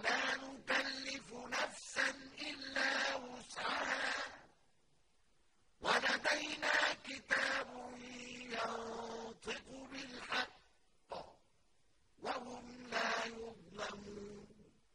وَلَا نُكَلِّفُ نَفْسًا إِلَّا وُسْعَهَا ۖ. وَلَدَيْنَا كِتَابٌ